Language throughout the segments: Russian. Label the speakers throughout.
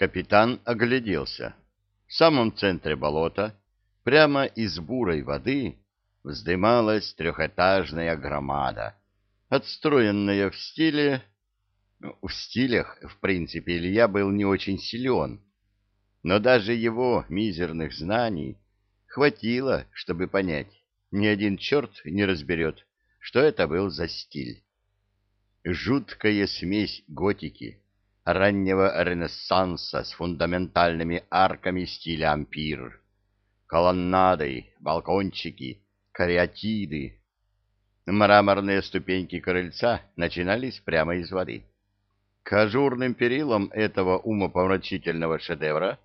Speaker 1: Капитан огляделся. В самом центре болота, прямо из бурой воды, вздымалась трехэтажная громада, отстроенная в стиле... Ну, в стилях, в принципе, Илья был не очень силен, но даже его мизерных знаний хватило, чтобы понять, ни один черт не разберет, что это был за стиль. Жуткая смесь готики, раннего ренессанса с фундаментальными арками стиля ампир, колоннадой, балкончики, кариатиды. Мраморные ступеньки крыльца начинались прямо из воды. К ажурным перилам этого умопомрачительного шедевра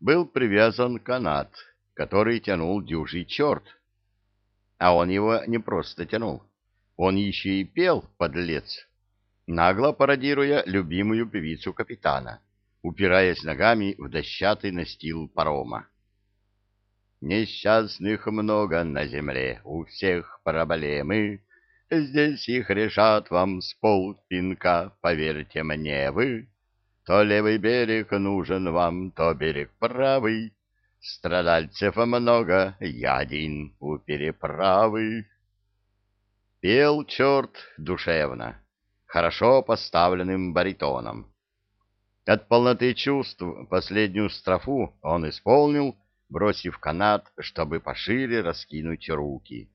Speaker 1: был привязан канат, который тянул дюжий черт. А он его не просто тянул, он еще и пел, подлец, нагло пародируя любимую певицу капитана, упираясь ногами в дощатый настил парома. Несчастных много на земле, у всех проблемы. Здесь их решат вам с полпинка, поверьте мне вы. То левый берег нужен вам, то берег правый. Страдальцев много, я один у переправы. Пел черт душевно, хорошо поставленным баритоном. От полноты чувств последнюю строфу он исполнил, бросив канат, чтобы пошире раскинуть руки.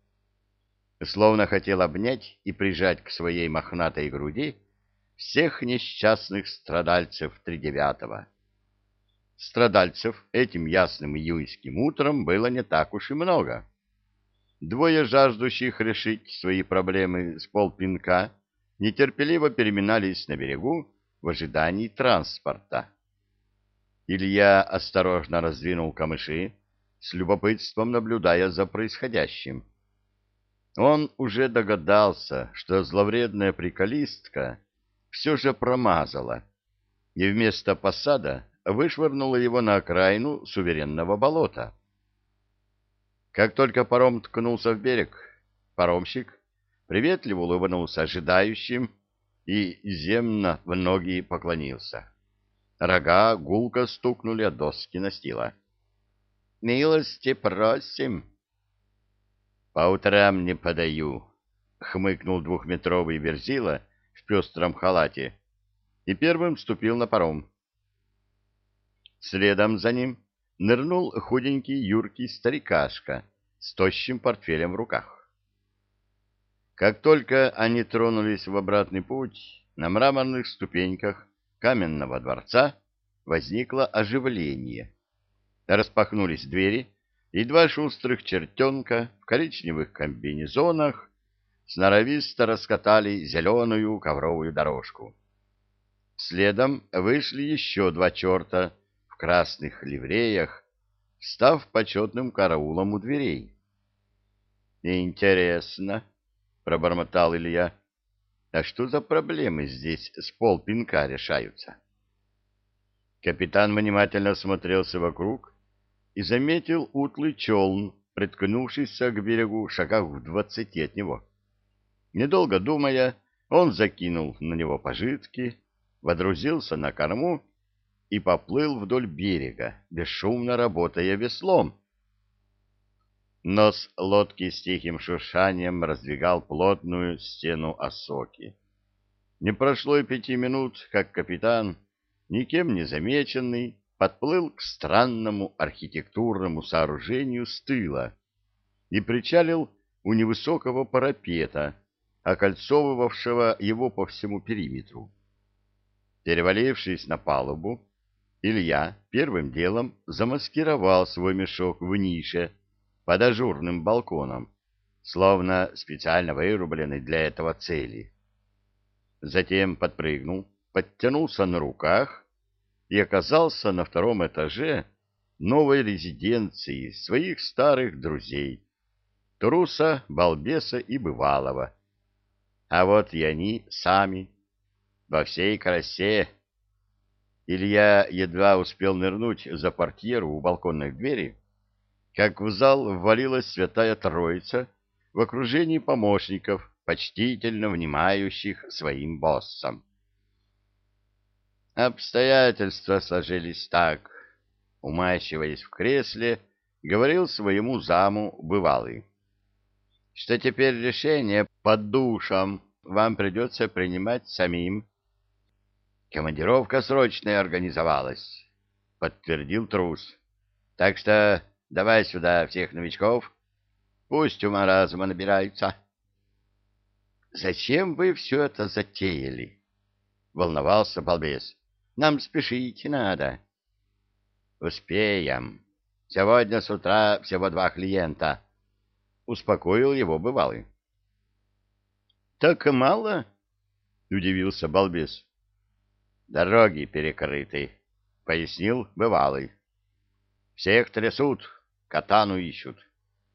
Speaker 1: Словно хотел обнять и прижать к своей мохнатой груди всех несчастных страдальцев тридевятого. Страдальцев этим ясным июньским утром было не так уж и много. Двое жаждущих решить свои проблемы с полпинка нетерпеливо переминались на берегу в ожидании транспорта. Илья осторожно раздвинул камыши, с любопытством наблюдая за происходящим. Он уже догадался, что зловредная приколистка все же промазала, и вместо посада вышвырнула его на окраину суверенного болота. Как только паром ткнулся в берег, паромщик приветливо улыбнулся ожидающим и земно в ноги поклонился. Рога гулко стукнули от доски настила. — Милости просим. — По утрам не подаю, — хмыкнул двухметровый верзила в пестром халате и первым ступил на паром. Следом за ним нырнул худенький юркий старикашка с тощим портфелем в руках. Как только они тронулись в обратный путь, на мраморных ступеньках каменного дворца возникло оживление. Распахнулись двери, и два шустрых чертенка в коричневых комбинезонах сноровисто раскатали зеленую ковровую дорожку. Следом вышли еще два черта в красных ливреях, став почетным караулом у дверей. «Интересно», — пробормотал Илья, а что за проблемы здесь с полпинка решаются? Капитан внимательно смотрелся вокруг и заметил утлый челн, приткнувшийся к берегу шагах в двадцати от него. Недолго думая, он закинул на него пожитки, водрузился на корму и поплыл вдоль берега, бесшумно работая веслом. Нос лодки с тихим шуршанием раздвигал плотную стену осоки. Не прошло и пяти минут, как капитан, никем не замеченный, подплыл к странному архитектурному сооружению с тыла и причалил у невысокого парапета, окольцовывавшего его по всему периметру. Перевалившись на палубу, Илья первым делом замаскировал свой мешок в нише, под ажурным балконом, словно специально вырубленный для этого цели. Затем подпрыгнул, подтянулся на руках и оказался на втором этаже новой резиденции своих старых друзей — Труса, Балбеса и Бывалова. А вот и они сами, во всей красе. Илья едва успел нырнуть за портьеру у балконной двери, как в зал ввалилась святая троица в окружении помощников, почтительно внимающих своим боссам. Обстоятельства сложились так. Умащиваясь в кресле, говорил своему заму бывалый, что теперь решение под душем вам придется принимать самим. Командировка срочная организовалась, подтвердил трус. Так что давай сюда всех новичков, пусть ума разума набираются. Зачем вы все это затеяли? Волновался балбес. Нам спешить надо. Успеем. Сегодня с утра всего два клиента. Успокоил его бывалый. Так мало? Удивился балбес. Дороги перекрыты, пояснил бывалый. Всех трясут, катану ищут.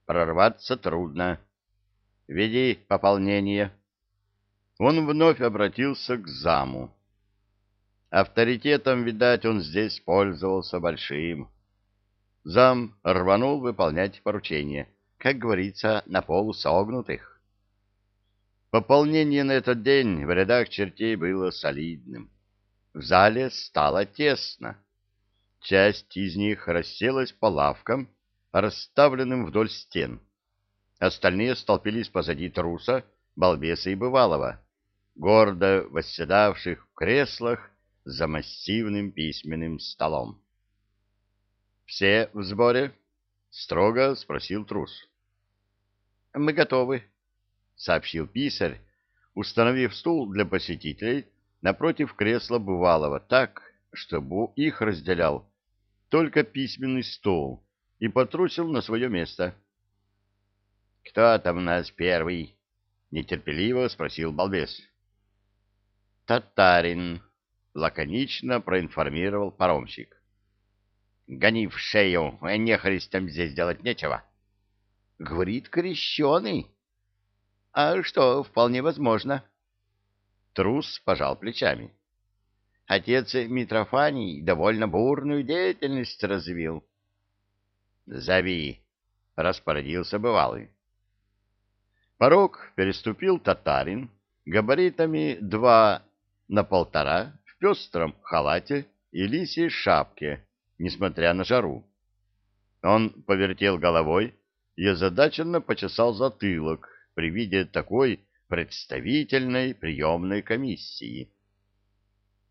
Speaker 1: Прорваться трудно. Веди пополнение. Он вновь обратился к заму. Авторитетом, видать, он здесь пользовался большим. Зам рванул выполнять поручение, как говорится, на полусогнутых. Пополнение на этот день в рядах чертей было солидным. В зале стало тесно. Часть из них расселась по лавкам, расставленным вдоль стен. Остальные столпились позади труса, балбеса и бывалого, гордо восседавших в креслах за массивным письменным столом. «Все в сборе?» — строго спросил трус. «Мы готовы», — сообщил писарь, установив стул для посетителей напротив кресла бывалого так, чтобы их разделял только письменный стол, и потрусил на свое место. «Кто там у нас первый?» — нетерпеливо спросил балбес. «Татарин», — лаконично проинформировал паромщик. Гони в шею, нехристам здесь делать нечего. Говорит крещеный. А что, вполне возможно. Трус пожал плечами. Отец Митрофаний довольно бурную деятельность развил. «Зови!» — распорядился бывалый. Порог переступил татарин габаритами два на полтора в пестром халате и лисьей шапке несмотря на жару. Он повертел головой и озадаченно почесал затылок при виде такой представительной приемной комиссии.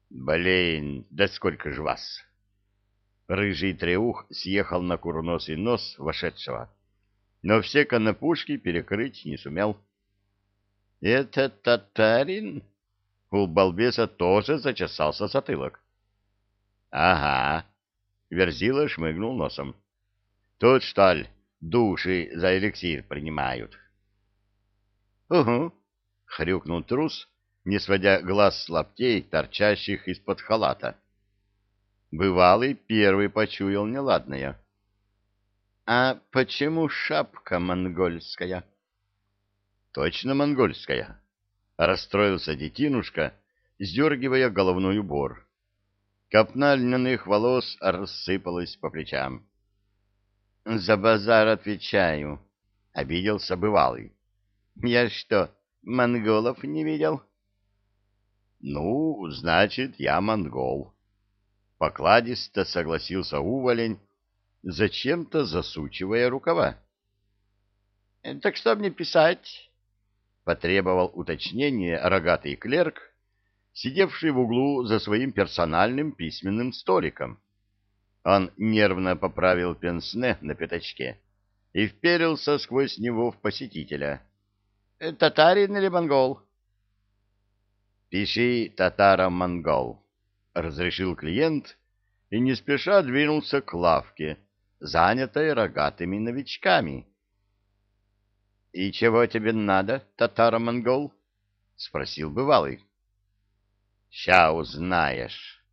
Speaker 1: «Блин, да сколько ж вас!» Рыжий треух съехал на курносый нос вошедшего, но все конопушки перекрыть не сумел. «Это татарин?» У балбеса тоже зачесался затылок. «Ага», Верзила шмыгнул носом. Тут, ли, души за эликсир принимают? — Угу, — хрюкнул трус, не сводя глаз с лаптей, торчащих из-под халата. Бывалый первый почуял неладное. — А почему шапка монгольская? — Точно монгольская, — расстроился детинушка, сдергивая головной убор. Копна льняных волос рассыпалась по плечам. — За базар отвечаю, — обиделся бывалый. — Я что, монголов не видел? — Ну, значит, я монгол. Покладисто согласился уволень, зачем-то засучивая рукава. — Так что мне писать? — потребовал уточнение рогатый клерк, сидевший в углу за своим персональным письменным столиком. Он нервно поправил пенсне на пятачке и вперился сквозь него в посетителя. «Э, «Татарин или монгол?» «Пиши татаро-монгол», — разрешил клиент и не спеша двинулся к лавке, занятой рогатыми новичками. «И чего тебе надо, татаро-монгол?» — спросил бывалый. Ща узнаешь.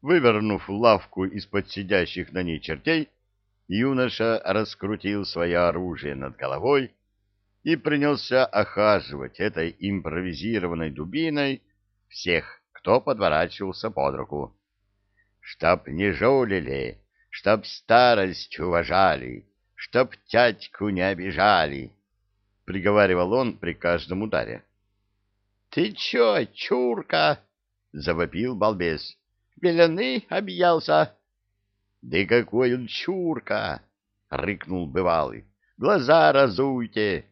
Speaker 1: Вывернув лавку из-под сидящих на ней чертей, юноша раскрутил свое оружие над головой и принялся охаживать этой импровизированной дубиной всех, кто подворачивался под руку. Чтоб не жулили, чтоб старость уважали, чтоб тятьку не обижали, — приговаривал он при каждом ударе. — Ты чё, чурка? — завопил балбес. белены объелся. — Да какой он чурка! — рыкнул бывалый. — Глаза разуйте!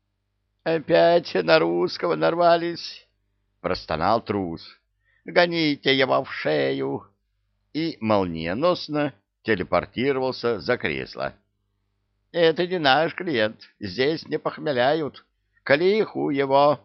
Speaker 1: — Опять на русского нарвались! — простонал трус. — Гоните его в шею! И молниеносно телепортировался за кресло. — Это не наш клиент, здесь не похмеляют. Калиху его!